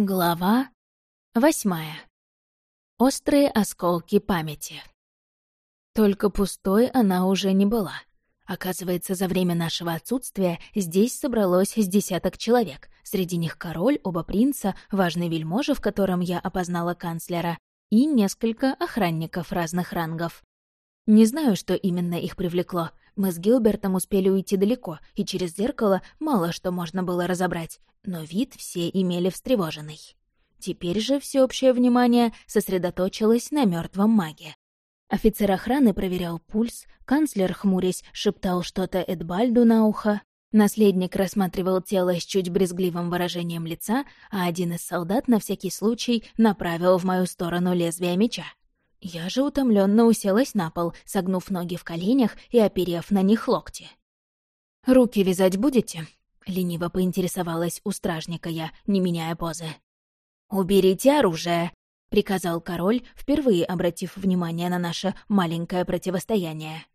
Глава восьмая. Острые осколки памяти. Только пустой она уже не была. Оказывается, за время нашего отсутствия здесь собралось с десяток человек. Среди них король, оба принца, важный вельможа, в котором я опознала канцлера, и несколько охранников разных рангов. Не знаю, что именно их привлекло. Мы с Гилбертом успели уйти далеко, и через зеркало мало что можно было разобрать, но вид все имели встревоженный. Теперь же всеобщее внимание сосредоточилось на мертвом маге. Офицер охраны проверял пульс, канцлер, хмурясь, шептал что-то Эдбальду на ухо, наследник рассматривал тело с чуть брезгливым выражением лица, а один из солдат на всякий случай направил в мою сторону лезвие меча. Я же утомленно уселась на пол, согнув ноги в коленях и оперев на них локти. «Руки вязать будете?» Лениво поинтересовалась у стражника я, не меняя позы. «Уберите оружие!» — приказал король, впервые обратив внимание на наше маленькое противостояние.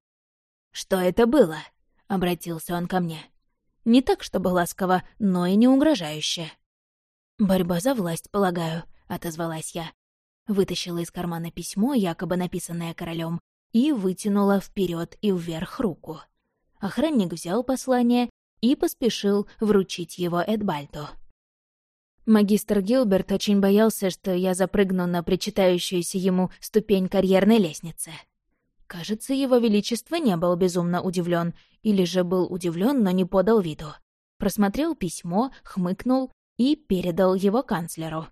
«Что это было?» — обратился он ко мне. Не так, чтобы ласково, но и не угрожающе. «Борьба за власть, полагаю», — отозвалась я. Вытащила из кармана письмо, якобы написанное королем, и вытянула вперед и вверх руку. Охранник взял послание и поспешил вручить его Эдбальту. Магистр Гилберт очень боялся, что я запрыгну на причитающуюся ему ступень карьерной лестницы. Кажется, его величество не был безумно удивлен, или же был удивлен, но не подал виду. Просмотрел письмо, хмыкнул и передал его канцлеру.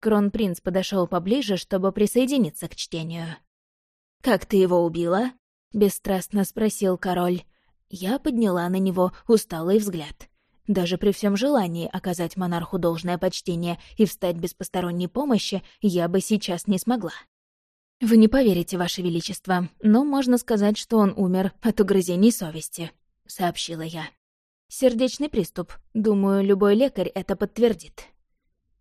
Кронпринц подошел поближе, чтобы присоединиться к чтению. «Как ты его убила?» — бесстрастно спросил король. Я подняла на него усталый взгляд. Даже при всем желании оказать монарху должное почтение и встать без посторонней помощи я бы сейчас не смогла. «Вы не поверите, Ваше Величество, но можно сказать, что он умер от угрызений совести», — сообщила я. «Сердечный приступ. Думаю, любой лекарь это подтвердит».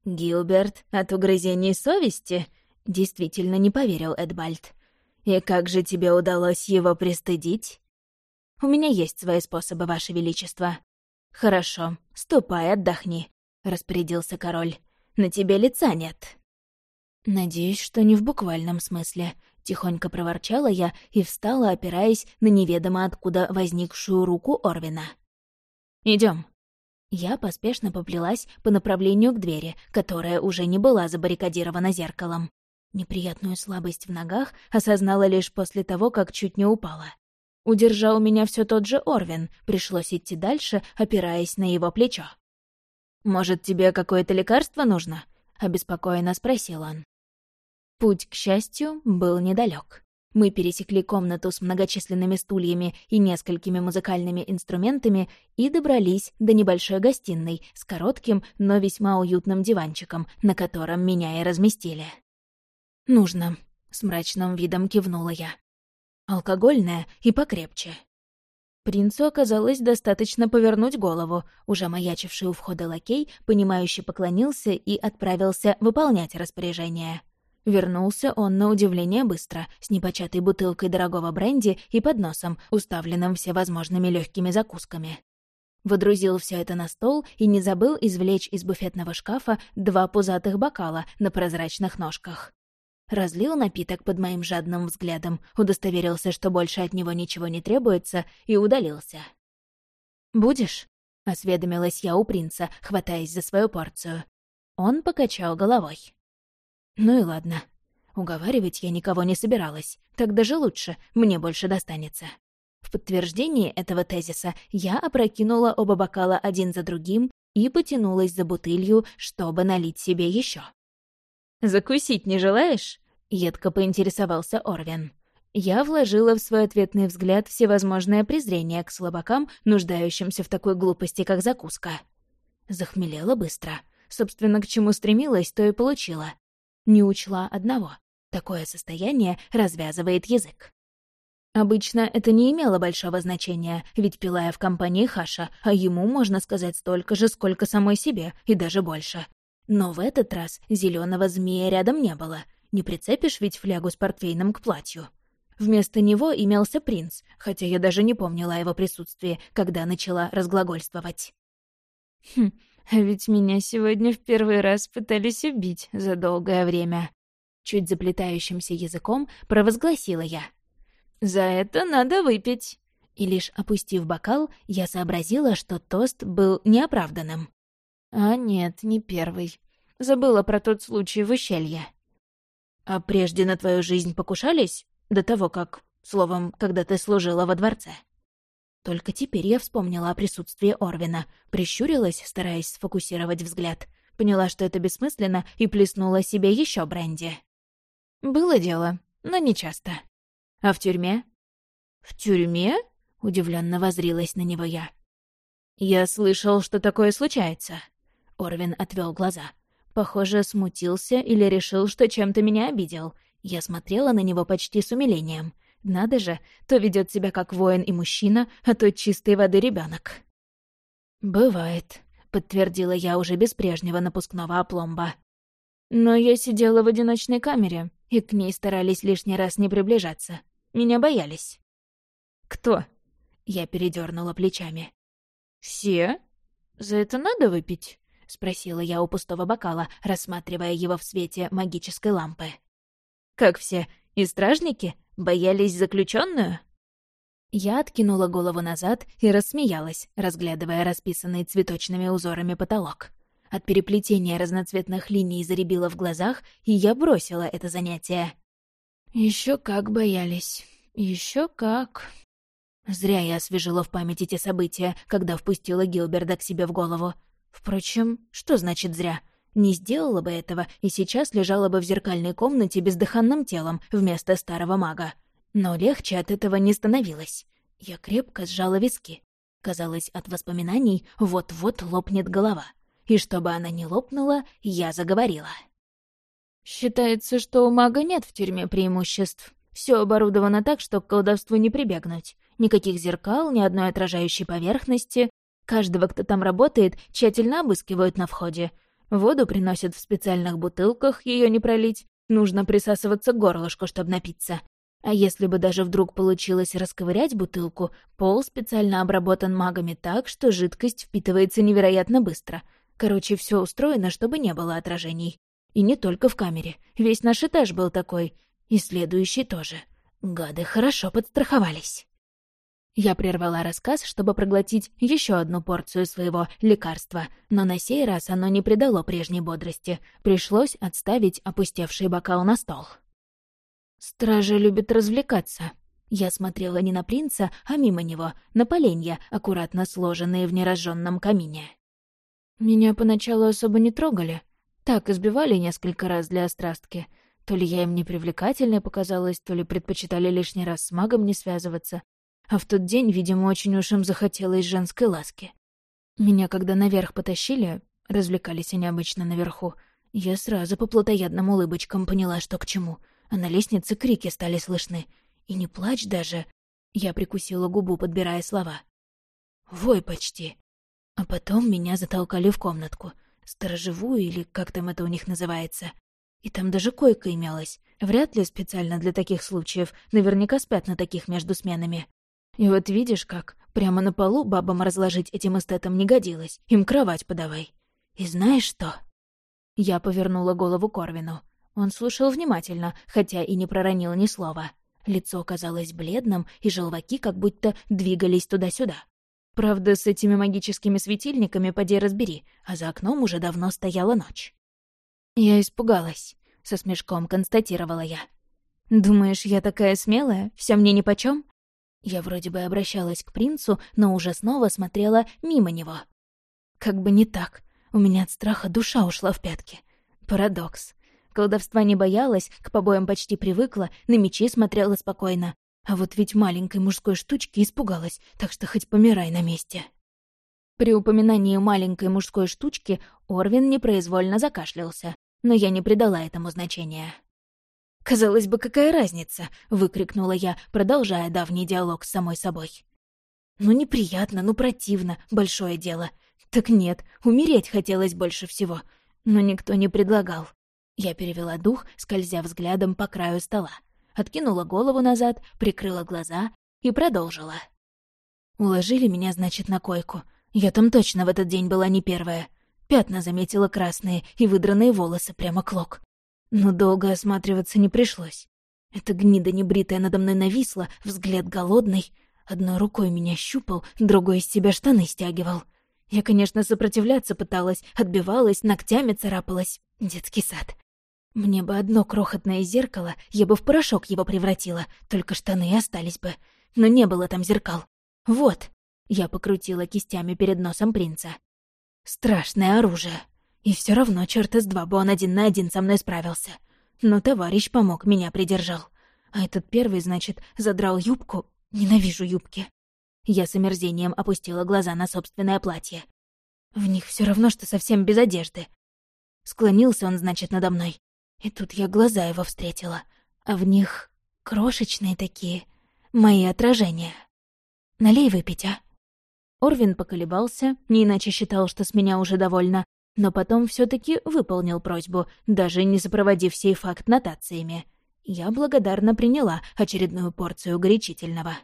«Гилберт от угрызений совести?» — действительно не поверил Эдбальд. «И как же тебе удалось его пристыдить?» У меня есть свои способы, Ваше Величество». «Хорошо, ступай, отдохни», — распорядился король. «На тебе лица нет». «Надеюсь, что не в буквальном смысле», — тихонько проворчала я и встала, опираясь на неведомо откуда возникшую руку Орвина. Идем. Я поспешно поплелась по направлению к двери, которая уже не была забаррикадирована зеркалом. Неприятную слабость в ногах осознала лишь после того, как чуть не упала. Удержал меня все тот же Орвин, пришлось идти дальше, опираясь на его плечо. «Может, тебе какое-то лекарство нужно?» — обеспокоенно спросил он. Путь, к счастью, был недалек. Мы пересекли комнату с многочисленными стульями и несколькими музыкальными инструментами и добрались до небольшой гостиной с коротким, но весьма уютным диванчиком, на котором меня и разместили. «Нужно», — с мрачным видом кивнула я. Алкогольная и покрепче. Принцу оказалось достаточно повернуть голову. Уже маячивший у входа лакей, понимающе поклонился и отправился выполнять распоряжение. Вернулся он на удивление быстро, с непочатой бутылкой дорогого бренди и подносом, уставленным всевозможными легкими закусками. Выдрузил все это на стол и не забыл извлечь из буфетного шкафа два пузатых бокала на прозрачных ножках. Разлил напиток под моим жадным взглядом, удостоверился, что больше от него ничего не требуется, и удалился. «Будешь?» — осведомилась я у принца, хватаясь за свою порцию. Он покачал головой. «Ну и ладно. Уговаривать я никого не собиралась. Так даже лучше, мне больше достанется». В подтверждении этого тезиса я опрокинула оба бокала один за другим и потянулась за бутылью, чтобы налить себе еще. «Закусить не желаешь?» — едко поинтересовался Орвин. Я вложила в свой ответный взгляд всевозможное презрение к слабакам, нуждающимся в такой глупости, как закуска. Захмелела быстро. Собственно, к чему стремилась, то и получила. Не учла одного. Такое состояние развязывает язык. Обычно это не имело большого значения, ведь пила я в компании Хаша, а ему можно сказать столько же, сколько самой себе, и даже больше. Но в этот раз зеленого змея рядом не было. Не прицепишь ведь флягу с портвейном к платью. Вместо него имелся принц, хотя я даже не помнила о его присутствии, когда начала разглагольствовать. Хм, А ведь меня сегодня в первый раз пытались убить за долгое время. Чуть заплетающимся языком провозгласила я. «За это надо выпить!» И лишь опустив бокал, я сообразила, что тост был неоправданным. А нет, не первый. Забыла про тот случай в ущелье. А прежде на твою жизнь покушались? До того, как... Словом, когда ты служила во дворце. Только теперь я вспомнила о присутствии Орвина, прищурилась, стараясь сфокусировать взгляд. Поняла, что это бессмысленно, и плеснула себе еще бренди. Было дело, но не часто. А в тюрьме? В тюрьме? Удивленно возрилась на него я. «Я слышал, что такое случается». Орвин отвел глаза. Похоже, смутился или решил, что чем-то меня обидел. Я смотрела на него почти с умилением. Надо же, то ведет себя как воин и мужчина, а то чистой воды ребенок. «Бывает», — подтвердила я уже без прежнего напускного опломба. Но я сидела в одиночной камере, и к ней старались лишний раз не приближаться. Меня боялись. «Кто?» Я передернула плечами. «Все? За это надо выпить?» — спросила я у пустого бокала, рассматривая его в свете магической лампы. «Как все? И стражники? Боялись заключенную? Я откинула голову назад и рассмеялась, разглядывая расписанный цветочными узорами потолок. От переплетения разноцветных линий заребило в глазах, и я бросила это занятие. Еще как боялись. Еще как. Зря я освежила в памяти те события, когда впустила Гилберда к себе в голову. Впрочем, что значит «зря»? Не сделала бы этого, и сейчас лежала бы в зеркальной комнате бездыханным телом вместо старого мага. Но легче от этого не становилось. Я крепко сжала виски. Казалось, от воспоминаний вот-вот лопнет голова. И чтобы она не лопнула, я заговорила. «Считается, что у мага нет в тюрьме преимуществ. Все оборудовано так, что к колдовству не прибегнуть. Никаких зеркал, ни одной отражающей поверхности. Каждого, кто там работает, тщательно обыскивают на входе. Воду приносят в специальных бутылках, ее не пролить. Нужно присасываться к горлышку, чтобы напиться. А если бы даже вдруг получилось расковырять бутылку, пол специально обработан магами так, что жидкость впитывается невероятно быстро. Короче, все устроено, чтобы не было отражений. И не только в камере. Весь наш этаж был такой. И следующий тоже. Гады хорошо подстраховались. Я прервала рассказ, чтобы проглотить еще одну порцию своего лекарства, но на сей раз оно не придало прежней бодрости. Пришлось отставить опустевший бокал на стол. «Стража любит развлекаться». Я смотрела не на принца, а мимо него, на поленья, аккуратно сложенные в неразженном камине. Меня поначалу особо не трогали. Так, избивали несколько раз для острастки. То ли я им непривлекательной показалась, то ли предпочитали лишний раз с магом не связываться. А в тот день, видимо, очень уж им захотелось женской ласки. Меня, когда наверх потащили, развлекались они обычно наверху, я сразу по плотоядным улыбочкам поняла, что к чему. А на лестнице крики стали слышны. И не плачь даже. Я прикусила губу, подбирая слова. Вой почти. А потом меня затолкали в комнатку. Сторожевую или как там это у них называется. И там даже койка имелась. Вряд ли специально для таких случаев. Наверняка спят на таких между сменами. И вот видишь как, прямо на полу бабам разложить этим эстетам не годилось. Им кровать подавай. И знаешь что? Я повернула голову Корвину. Он слушал внимательно, хотя и не проронил ни слова. Лицо казалось бледным, и желваки как будто двигались туда-сюда. Правда, с этими магическими светильниками поди разбери, а за окном уже давно стояла ночь. «Я испугалась», — со смешком констатировала я. «Думаешь, я такая смелая? Вся мне нипочём?» Я вроде бы обращалась к принцу, но уже снова смотрела мимо него. Как бы не так. У меня от страха душа ушла в пятки. Парадокс. Колдовства не боялась, к побоям почти привыкла, на мечи смотрела спокойно. А вот ведь маленькой мужской штучки испугалась, так что хоть помирай на месте. При упоминании маленькой мужской штучки Орвин непроизвольно закашлялся но я не придала этому значения. «Казалось бы, какая разница?» — выкрикнула я, продолжая давний диалог с самой собой. «Ну неприятно, ну противно, большое дело. Так нет, умереть хотелось больше всего, но никто не предлагал». Я перевела дух, скользя взглядом по краю стола. Откинула голову назад, прикрыла глаза и продолжила. Уложили меня, значит, на койку. Я там точно в этот день была не первая. Пятна заметила красные и выдранные волосы прямо клок. Но долго осматриваться не пришлось. Эта гнида небритая надо мной нависла, взгляд голодный. Одной рукой меня щупал, другой из себя штаны стягивал. Я, конечно, сопротивляться пыталась, отбивалась, ногтями царапалась. Детский сад. Мне бы одно крохотное зеркало, я бы в порошок его превратила, только штаны остались бы. Но не было там зеркал. Вот. Я покрутила кистями перед носом принца. Страшное оружие. И все равно, черт из два, бы он один на один со мной справился. Но товарищ помог, меня придержал. А этот первый, значит, задрал юбку. Ненавижу юбки. Я с омерзением опустила глаза на собственное платье. В них все равно, что совсем без одежды. Склонился он, значит, надо мной. И тут я глаза его встретила. А в них крошечные такие, мои отражения. Налей выпить, а? Орвин поколебался, не иначе считал, что с меня уже довольно, но потом все таки выполнил просьбу, даже не сопроводив сей факт нотациями. Я благодарно приняла очередную порцию горячительного.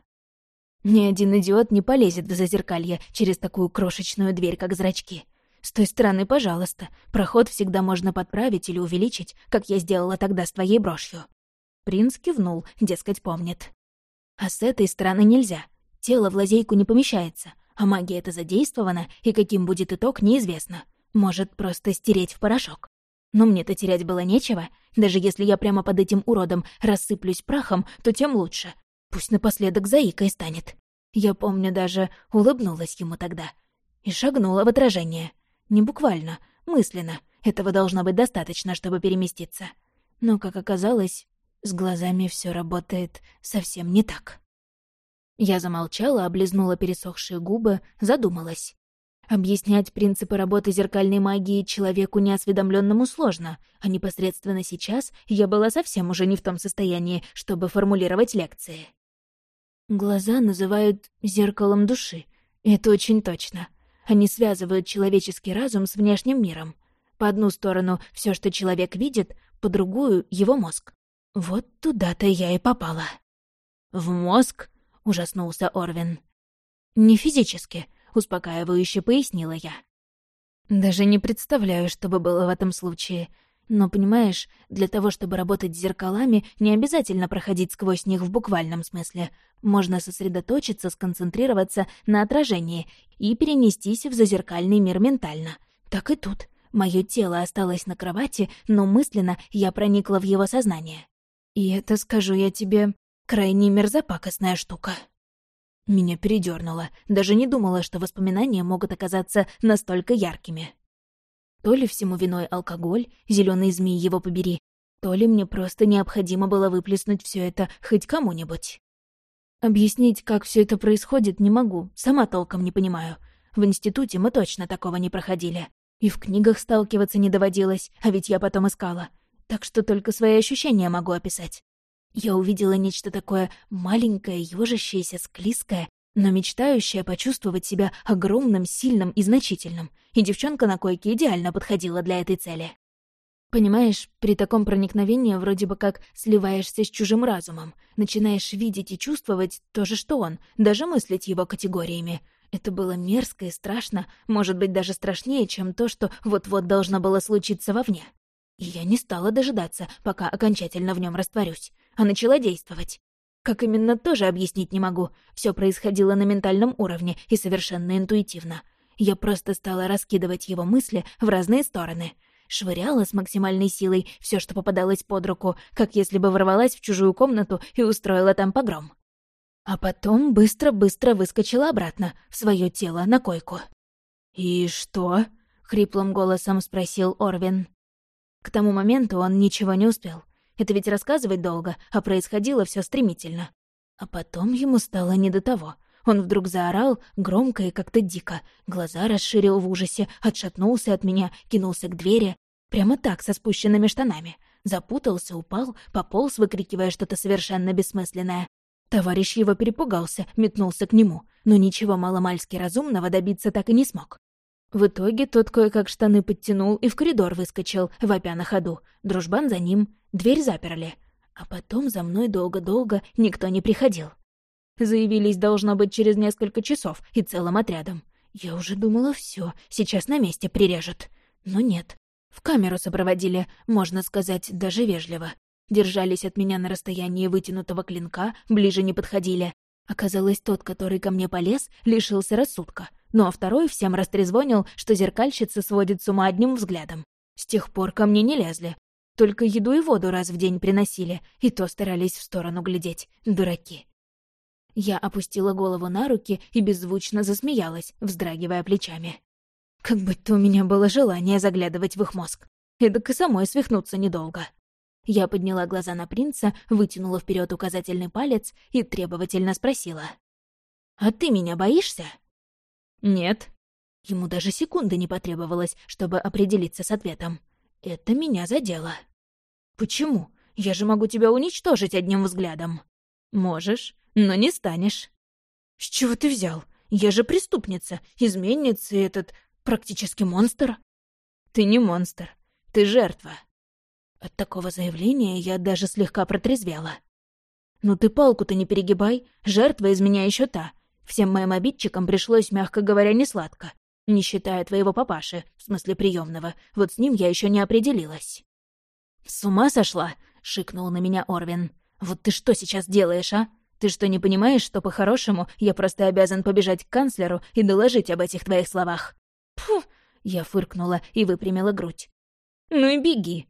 Ни один идиот не полезет в зазеркалье через такую крошечную дверь, как зрачки. С той стороны, пожалуйста, проход всегда можно подправить или увеличить, как я сделала тогда с твоей брошью. Принц кивнул, дескать, помнит. А с этой стороны нельзя. Тело в лазейку не помещается, а магия это задействована, и каким будет итог, неизвестно. Может, просто стереть в порошок. Но мне-то терять было нечего. Даже если я прямо под этим уродом рассыплюсь прахом, то тем лучше. Пусть напоследок заикой станет. Я помню, даже улыбнулась ему тогда. И шагнула в отражение. Не буквально, мысленно. Этого должно быть достаточно, чтобы переместиться. Но, как оказалось, с глазами все работает совсем не так. Я замолчала, облизнула пересохшие губы, задумалась. Объяснять принципы работы зеркальной магии человеку неосведомленному сложно, а непосредственно сейчас я была совсем уже не в том состоянии, чтобы формулировать лекции. Глаза называют зеркалом души, это очень точно. Они связывают человеческий разум с внешним миром. По одну сторону все, что человек видит, по другую — его мозг. Вот туда-то я и попала. «В мозг?» — ужаснулся Орвин. «Не физически», — успокаивающе пояснила я. «Даже не представляю, что бы было в этом случае. Но, понимаешь, для того, чтобы работать с зеркалами, не обязательно проходить сквозь них в буквальном смысле. Можно сосредоточиться, сконцентрироваться на отражении и перенестись в зазеркальный мир ментально. Так и тут. Мое тело осталось на кровати, но мысленно я проникла в его сознание. И это, скажу я тебе, Крайне мерзопакостная штука. Меня передернуло, даже не думала, что воспоминания могут оказаться настолько яркими. То ли всему виной алкоголь, зеленый змей его побери, то ли мне просто необходимо было выплеснуть все это хоть кому-нибудь. Объяснить, как все это происходит, не могу, сама толком не понимаю. В институте мы точно такого не проходили. И в книгах сталкиваться не доводилось, а ведь я потом искала. Так что только свои ощущения могу описать. Я увидела нечто такое маленькое, ёжащееся, склизкое, но мечтающее почувствовать себя огромным, сильным и значительным, и девчонка на койке идеально подходила для этой цели. Понимаешь, при таком проникновении вроде бы как сливаешься с чужим разумом, начинаешь видеть и чувствовать то же, что он, даже мыслить его категориями. Это было мерзко и страшно, может быть, даже страшнее, чем то, что вот-вот должно было случиться вовне. И я не стала дожидаться, пока окончательно в нем растворюсь а начала действовать. Как именно, тоже объяснить не могу. Все происходило на ментальном уровне и совершенно интуитивно. Я просто стала раскидывать его мысли в разные стороны. Швыряла с максимальной силой все, что попадалось под руку, как если бы ворвалась в чужую комнату и устроила там погром. А потом быстро-быстро выскочила обратно, в свое тело, на койку. «И что?» — хриплым голосом спросил Орвин. К тому моменту он ничего не успел. Это ведь рассказывать долго, а происходило все стремительно. А потом ему стало не до того. Он вдруг заорал, громко и как-то дико. Глаза расширил в ужасе, отшатнулся от меня, кинулся к двери. Прямо так, со спущенными штанами. Запутался, упал, пополз, выкрикивая что-то совершенно бессмысленное. Товарищ его перепугался, метнулся к нему, но ничего маломальски разумного добиться так и не смог. В итоге тот кое-как штаны подтянул и в коридор выскочил, вопя на ходу. Дружбан за ним. Дверь заперли. А потом за мной долго-долго никто не приходил. Заявились, должно быть, через несколько часов и целым отрядом. Я уже думала, все, сейчас на месте прирежут. Но нет. В камеру сопроводили, можно сказать, даже вежливо. Держались от меня на расстоянии вытянутого клинка, ближе не подходили. Оказалось, тот, который ко мне полез, лишился рассудка. Ну а второй всем растрезвонил, что зеркальщица сводит с ума одним взглядом. С тех пор ко мне не лезли. Только еду и воду раз в день приносили, и то старались в сторону глядеть, дураки. Я опустила голову на руки и беззвучно засмеялась, вздрагивая плечами. Как будто у меня было желание заглядывать в их мозг. Эдак и самой свихнуться недолго. Я подняла глаза на принца, вытянула вперед указательный палец и требовательно спросила. «А ты меня боишься?» «Нет». Ему даже секунды не потребовалось, чтобы определиться с ответом. Это меня задело. «Почему? Я же могу тебя уничтожить одним взглядом». «Можешь, но не станешь». «С чего ты взял? Я же преступница, изменница и этот... практически монстр». «Ты не монстр, ты жертва». От такого заявления я даже слегка протрезвела. «Ну ты палку-то не перегибай, жертва из меня еще та. Всем моим обидчикам пришлось, мягко говоря, не сладко. Не считая твоего папаши, в смысле приемного, вот с ним я еще не определилась. «С ума сошла?» — шикнул на меня Орвин. «Вот ты что сейчас делаешь, а? Ты что, не понимаешь, что по-хорошему я просто обязан побежать к канцлеру и доложить об этих твоих словах?» «Пфу!» — я фыркнула и выпрямила грудь. «Ну и беги!»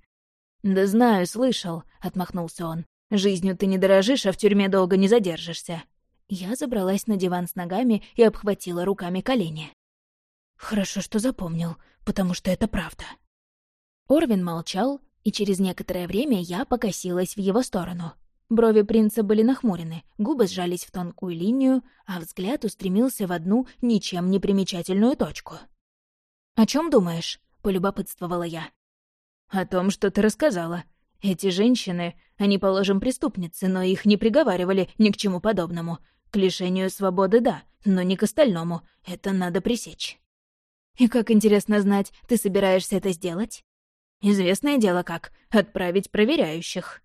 «Да знаю, слышал», — отмахнулся он. «Жизнью ты не дорожишь, а в тюрьме долго не задержишься». Я забралась на диван с ногами и обхватила руками колени. Хорошо, что запомнил, потому что это правда. Орвин молчал, и через некоторое время я покосилась в его сторону. Брови принца были нахмурены, губы сжались в тонкую линию, а взгляд устремился в одну ничем не примечательную точку. «О чем думаешь?» — полюбопытствовала я. «О том, что ты рассказала. Эти женщины, они, положим, преступницы, но их не приговаривали ни к чему подобному. К лишению свободы — да, но не к остальному. Это надо пресечь». И как интересно знать, ты собираешься это сделать? Известное дело как — отправить проверяющих.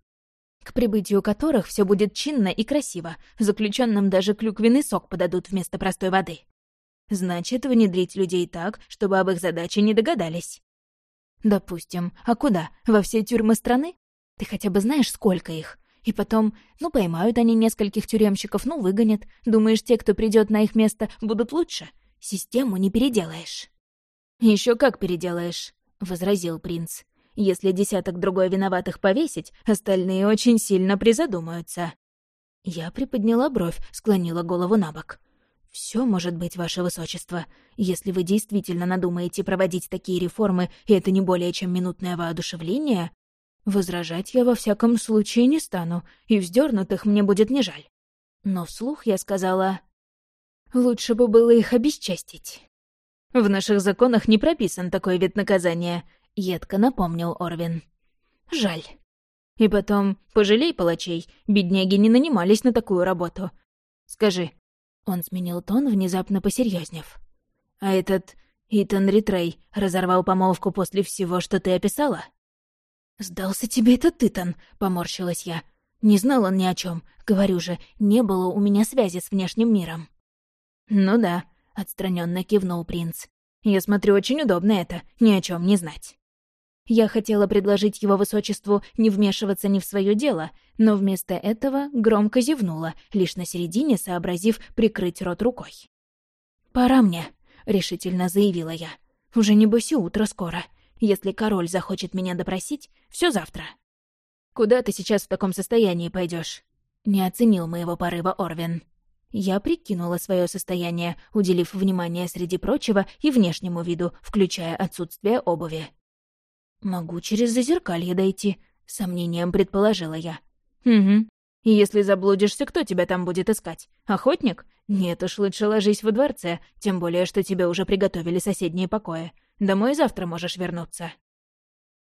К прибытию которых все будет чинно и красиво, заключенным даже клюквенный сок подадут вместо простой воды. Значит, внедрить людей так, чтобы об их задаче не догадались. Допустим. А куда? Во все тюрьмы страны? Ты хотя бы знаешь, сколько их? И потом, ну, поймают они нескольких тюремщиков, ну, выгонят. Думаешь, те, кто придет на их место, будут лучше? Систему не переделаешь. Еще как переделаешь», — возразил принц. «Если десяток другой виноватых повесить, остальные очень сильно призадумаются». Я приподняла бровь, склонила голову на бок. «Все может быть, ваше высочество. Если вы действительно надумаете проводить такие реформы, и это не более чем минутное воодушевление, возражать я во всяком случае не стану, и вздернутых мне будет не жаль». Но вслух я сказала... «Лучше бы было их обесчестить». «В наших законах не прописан такой вид наказания», — едко напомнил Орвин. «Жаль. И потом, пожалей палачей, бедняги не нанимались на такую работу. Скажи». Он сменил тон, внезапно посерьезнев. «А этот Итан Ритрей разорвал помолвку после всего, что ты описала?» «Сдался тебе этот Итан», — поморщилась я. «Не знал он ни о чем. Говорю же, не было у меня связи с внешним миром». «Ну да», отстраненно кивнул принц. «Я смотрю, очень удобно это, ни о чем не знать». Я хотела предложить его высочеству не вмешиваться ни в свое дело, но вместо этого громко зевнула, лишь на середине сообразив прикрыть рот рукой. «Пора мне», — решительно заявила я. «Уже небось и утро скоро. Если король захочет меня допросить, все завтра». «Куда ты сейчас в таком состоянии пойдешь? не оценил моего порыва Орвин. Я прикинула свое состояние, уделив внимание среди прочего и внешнему виду, включая отсутствие обуви. «Могу через зазеркалье дойти», — сомнением предположила я. «Угу. И если заблудишься, кто тебя там будет искать? Охотник? Нет уж, лучше ложись во дворце, тем более, что тебе уже приготовили соседние покои. Домой завтра можешь вернуться».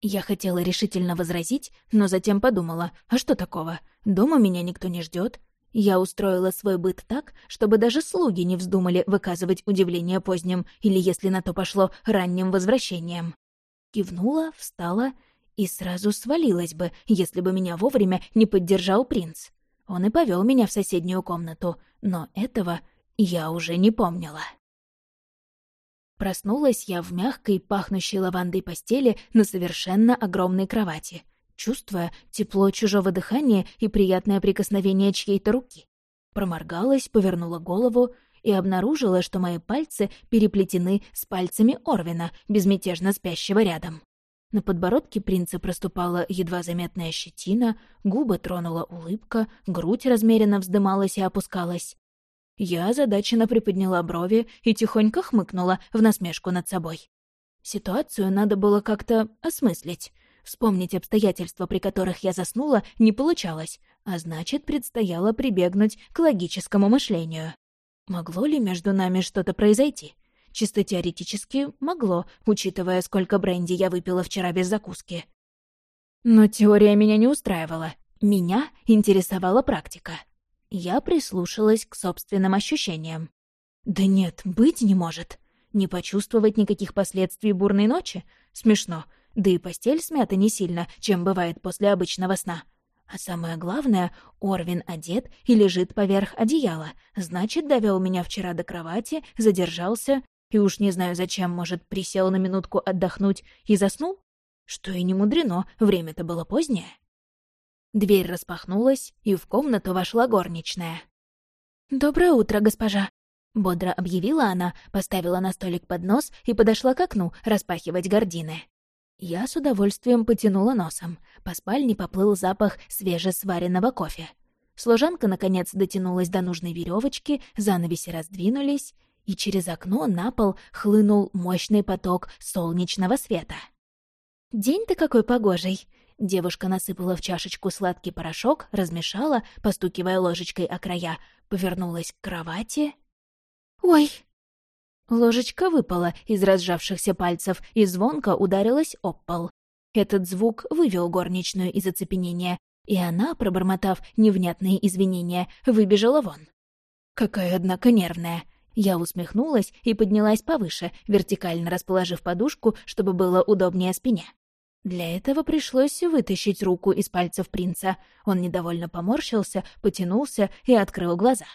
Я хотела решительно возразить, но затем подумала, а что такого? Дома меня никто не ждет, я устроила свой быт так, чтобы даже слуги не вздумали выказывать удивление поздним или, если на то пошло, ранним возвращением. Кивнула, встала и сразу свалилась бы, если бы меня вовремя не поддержал принц. Он и повел меня в соседнюю комнату, но этого я уже не помнила. Проснулась я в мягкой, пахнущей лавандой постели на совершенно огромной кровати, чувствуя тепло чужого дыхания и приятное прикосновение чьей-то руки. Проморгалась, повернула голову и обнаружила, что мои пальцы переплетены с пальцами Орвина, безмятежно спящего рядом. На подбородке принца проступала едва заметная щетина, губы тронула улыбка, грудь размеренно вздымалась и опускалась. Я озадаченно приподняла брови и тихонько хмыкнула в насмешку над собой. Ситуацию надо было как-то осмыслить. Вспомнить обстоятельства, при которых я заснула, не получалось, а значит, предстояло прибегнуть к логическому мышлению. Могло ли между нами что-то произойти? Чисто теоретически могло, учитывая, сколько бренди я выпила вчера без закуски. Но теория меня не устраивала. Меня интересовала практика. Я прислушалась к собственным ощущениям. Да нет, быть не может. Не почувствовать никаких последствий бурной ночи? Смешно. Да и постель смята не сильно, чем бывает после обычного сна. А самое главное, Орвин одет и лежит поверх одеяла. Значит, довел меня вчера до кровати, задержался и уж не знаю зачем, может, присел на минутку отдохнуть и заснул? Что и не мудрено, время-то было позднее. Дверь распахнулась, и в комнату вошла горничная. «Доброе утро, госпожа!» Бодро объявила она, поставила на столик поднос и подошла к окну распахивать гардины. Я с удовольствием потянула носом. По спальне поплыл запах свежесваренного кофе. Служанка, наконец, дотянулась до нужной веревочки, занавеси раздвинулись, и через окно на пол хлынул мощный поток солнечного света. «День-то какой погожий!» Девушка насыпала в чашечку сладкий порошок, размешала, постукивая ложечкой о края, повернулась к кровати. «Ой!» Ложечка выпала из разжавшихся пальцев и звонко ударилась об пол. Этот звук вывел горничную из оцепенения, и она, пробормотав невнятные извинения, выбежала вон. Какая, однако, нервная. Я усмехнулась и поднялась повыше, вертикально расположив подушку, чтобы было удобнее спине. Для этого пришлось вытащить руку из пальцев принца. Он недовольно поморщился, потянулся и открыл глаза,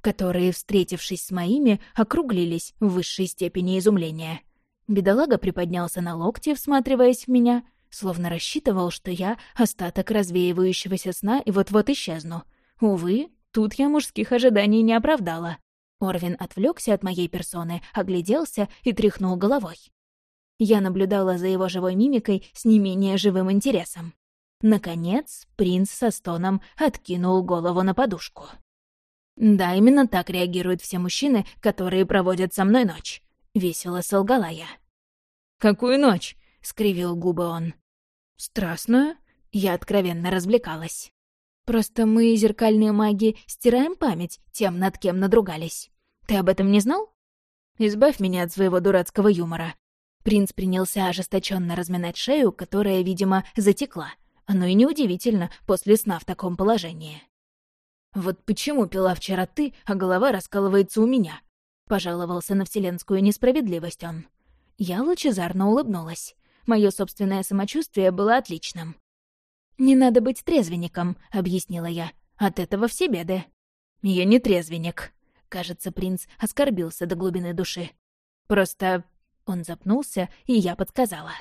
которые, встретившись с моими, округлились в высшей степени изумления. Бедолага приподнялся на локте, всматриваясь в меня, словно рассчитывал, что я — остаток развеивающегося сна и вот-вот исчезну. Увы, тут я мужских ожиданий не оправдала. Орвин отвлекся от моей персоны, огляделся и тряхнул головой. Я наблюдала за его живой мимикой с не менее живым интересом. Наконец, принц со стоном откинул голову на подушку. «Да, именно так реагируют все мужчины, которые проводят со мной ночь», — весело солгала я. «Какую ночь?» — скривил губы он. «Страстную?» — я откровенно развлекалась. Просто мы, зеркальные маги, стираем память тем, над кем надругались. Ты об этом не знал? Избавь меня от своего дурацкого юмора. Принц принялся ожесточенно разминать шею, которая, видимо, затекла. Оно и неудивительно после сна в таком положении. «Вот почему пила вчера ты, а голова раскалывается у меня?» — пожаловался на вселенскую несправедливость он. Я лучезарно улыбнулась. Мое собственное самочувствие было отличным. «Не надо быть трезвенником», — объяснила я. «От этого все беды». «Я не трезвенник». Кажется, принц оскорбился до глубины души. «Просто...» Он запнулся, и я подсказала.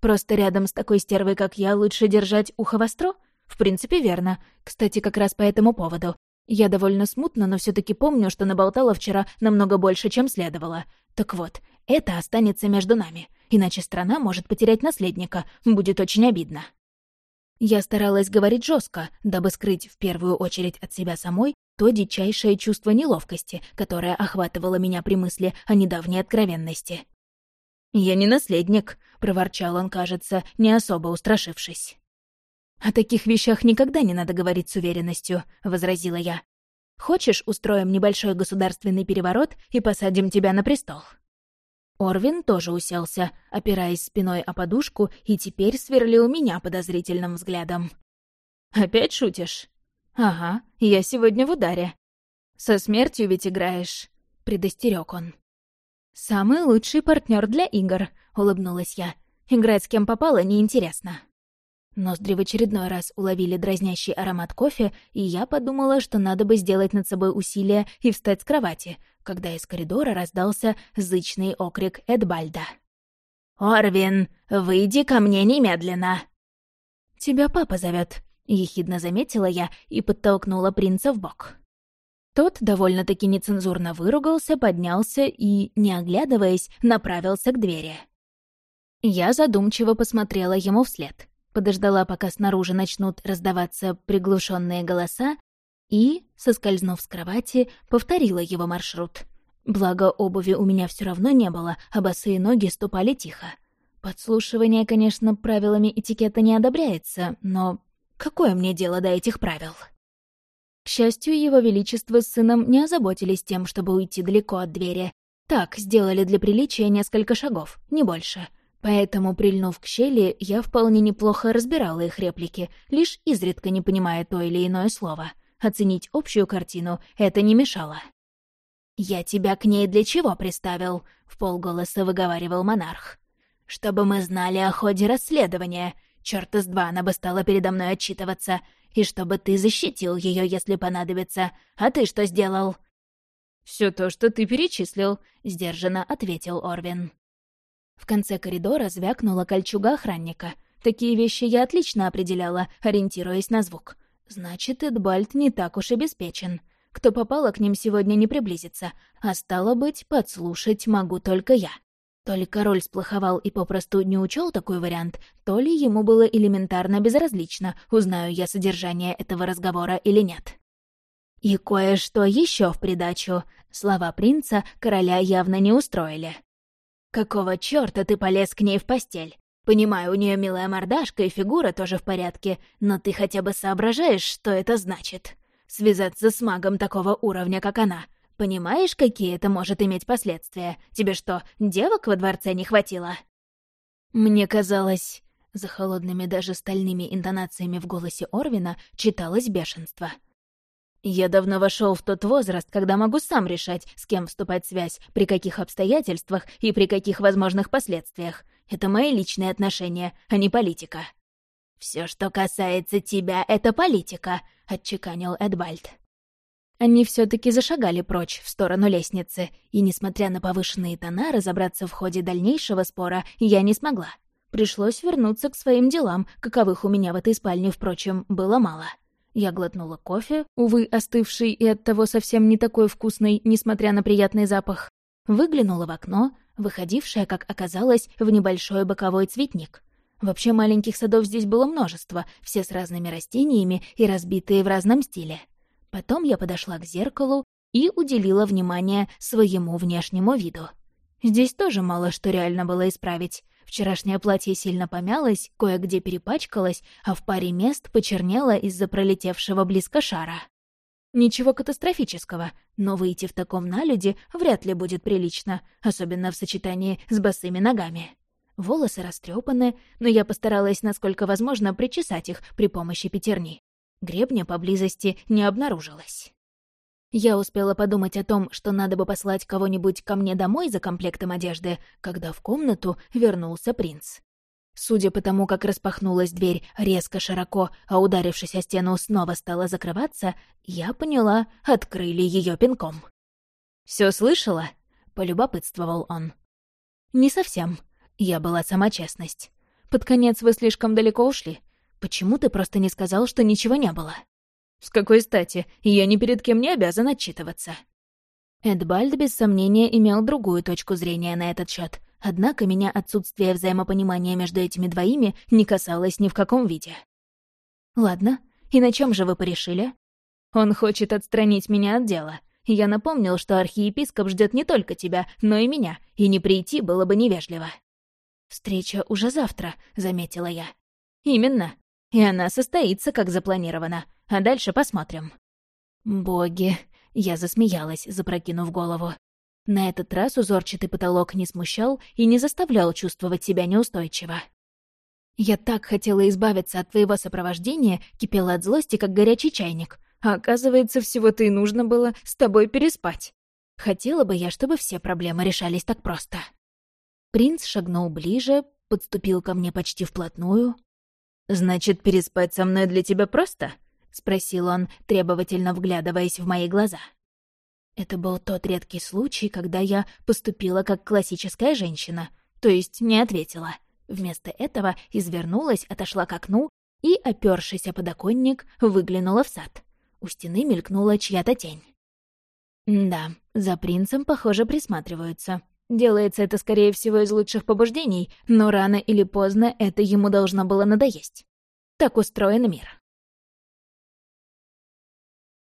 «Просто рядом с такой стервой, как я, лучше держать ухо востро?» В принципе, верно. Кстати, как раз по этому поводу. Я довольно смутно, но все таки помню, что наболтала вчера намного больше, чем следовало. Так вот, это останется между нами. Иначе страна может потерять наследника. Будет очень обидно. Я старалась говорить жестко, дабы скрыть в первую очередь от себя самой то дичайшее чувство неловкости, которое охватывало меня при мысли о недавней откровенности. «Я не наследник», — проворчал он, кажется, не особо устрашившись. «О таких вещах никогда не надо говорить с уверенностью», — возразила я. «Хочешь, устроим небольшой государственный переворот и посадим тебя на престол?» Орвин тоже уселся, опираясь спиной о подушку, и теперь сверлил меня подозрительным взглядом. «Опять шутишь?» «Ага, я сегодня в ударе». «Со смертью ведь играешь», — предостерег он. «Самый лучший партнер для игр», — улыбнулась я. «Играть с кем попало неинтересно». Ноздри в очередной раз уловили дразнящий аромат кофе, и я подумала, что надо бы сделать над собой усилие и встать с кровати, когда из коридора раздался зычный окрик Эдбальда. «Орвин, выйди ко мне немедленно!» «Тебя папа зовет, ехидно заметила я и подтолкнула принца в бок. Тот довольно-таки нецензурно выругался, поднялся и, не оглядываясь, направился к двери. Я задумчиво посмотрела ему вслед, подождала, пока снаружи начнут раздаваться приглушенные голоса, и, соскользнув с кровати, повторила его маршрут. Благо, обуви у меня все равно не было, а босые ноги ступали тихо. Подслушивание, конечно, правилами этикета не одобряется, но какое мне дело до этих правил? К счастью, его величество с сыном не озаботились тем, чтобы уйти далеко от двери. Так, сделали для приличия несколько шагов, не больше. Поэтому, прильнув к щели, я вполне неплохо разбирала их реплики, лишь изредка не понимая то или иное слово. Оценить общую картину это не мешало. «Я тебя к ней для чего приставил?» — в полголоса выговаривал монарх. «Чтобы мы знали о ходе расследования. Чёрт из два она бы стала передо мной отчитываться и чтобы ты защитил ее, если понадобится. А ты что сделал?» Все то, что ты перечислил», — сдержанно ответил Орвин. В конце коридора звякнула кольчуга охранника. Такие вещи я отлично определяла, ориентируясь на звук. Значит, Эдбальд не так уж обеспечен. Кто попало к ним сегодня не приблизится, а стало быть, подслушать могу только я. То ли король сплоховал и попросту не учел такой вариант, то ли ему было элементарно безразлично, узнаю я содержание этого разговора или нет. И кое-что еще в придачу. Слова принца короля явно не устроили. «Какого чёрта ты полез к ней в постель? Понимаю, у нее милая мордашка и фигура тоже в порядке, но ты хотя бы соображаешь, что это значит? Связаться с магом такого уровня, как она, Понимаешь, какие это может иметь последствия? Тебе что, девок во дворце не хватило?» Мне казалось, за холодными даже стальными интонациями в голосе Орвина читалось бешенство. «Я давно вошел в тот возраст, когда могу сам решать, с кем вступать в связь, при каких обстоятельствах и при каких возможных последствиях. Это мои личные отношения, а не политика». Все, что касается тебя, это политика», — отчеканил Эдвальд. Они все таки зашагали прочь, в сторону лестницы, и, несмотря на повышенные тона, разобраться в ходе дальнейшего спора я не смогла. Пришлось вернуться к своим делам, каковых у меня в этой спальне, впрочем, было мало. Я глотнула кофе, увы, остывший и оттого совсем не такой вкусный, несмотря на приятный запах. Выглянула в окно, выходившее, как оказалось, в небольшой боковой цветник. Вообще маленьких садов здесь было множество, все с разными растениями и разбитые в разном стиле. Потом я подошла к зеркалу и уделила внимание своему внешнему виду. Здесь тоже мало что реально было исправить. Вчерашнее платье сильно помялось, кое-где перепачкалось, а в паре мест почернело из-за пролетевшего близко шара. Ничего катастрофического, но выйти в таком налюде вряд ли будет прилично, особенно в сочетании с босыми ногами. Волосы растрепаны, но я постаралась, насколько возможно, причесать их при помощи пятерни. Гребня поблизости не обнаружилось. Я успела подумать о том, что надо бы послать кого-нибудь ко мне домой за комплектом одежды, когда в комнату вернулся принц. Судя по тому, как распахнулась дверь резко широко, а ударившись о стену снова стала закрываться, я поняла, открыли ее пинком. Все слышала?» — полюбопытствовал он. «Не совсем. Я была сама честность. Под конец вы слишком далеко ушли. Почему ты просто не сказал, что ничего не было? С какой стати? Я ни перед кем не обязан отчитываться. Эдбальд без сомнения имел другую точку зрения на этот счет. Однако меня отсутствие взаимопонимания между этими двоими не касалось ни в каком виде. «Ладно, и на чем же вы порешили?» «Он хочет отстранить меня от дела. Я напомнил, что архиепископ ждет не только тебя, но и меня, и не прийти было бы невежливо». «Встреча уже завтра», — заметила я. «Именно. И она состоится, как запланировано. А дальше посмотрим. Боги. Я засмеялась, запрокинув голову. На этот раз узорчатый потолок не смущал и не заставлял чувствовать себя неустойчиво. Я так хотела избавиться от твоего сопровождения, кипела от злости, как горячий чайник. А оказывается, всего-то и нужно было с тобой переспать. Хотела бы я, чтобы все проблемы решались так просто. Принц шагнул ближе, подступил ко мне почти вплотную, «Значит, переспать со мной для тебя просто?» — спросил он, требовательно вглядываясь в мои глаза. Это был тот редкий случай, когда я поступила как классическая женщина, то есть не ответила. Вместо этого извернулась, отошла к окну и, опёршись о подоконник, выглянула в сад. У стены мелькнула чья-то тень. Да, за принцем, похоже, присматриваются. Делается это, скорее всего, из лучших побуждений, но рано или поздно это ему должно было надоесть. Так устроен мир.